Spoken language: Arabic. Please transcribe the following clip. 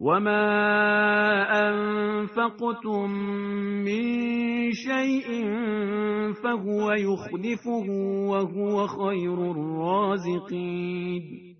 وما أنفقتم من شيء فهو يخلفه وهو خير الرازقين